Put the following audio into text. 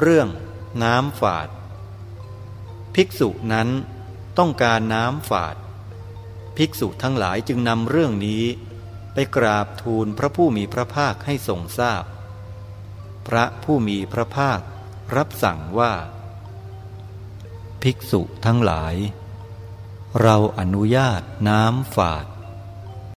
เรื่อง น้ำฝาด ภิกษุนั้นต้องการน้ำฝาด ภิกษุทั้งหลายจึงนำเรื่องนี้ ไปกราบทูลพระผู้มีพระภาคให้ทรงทราบพพระผู้มีพระภาครับสั่งว่า ภิกษุทั้งหลาย เราอนุญาตน้ำฝาด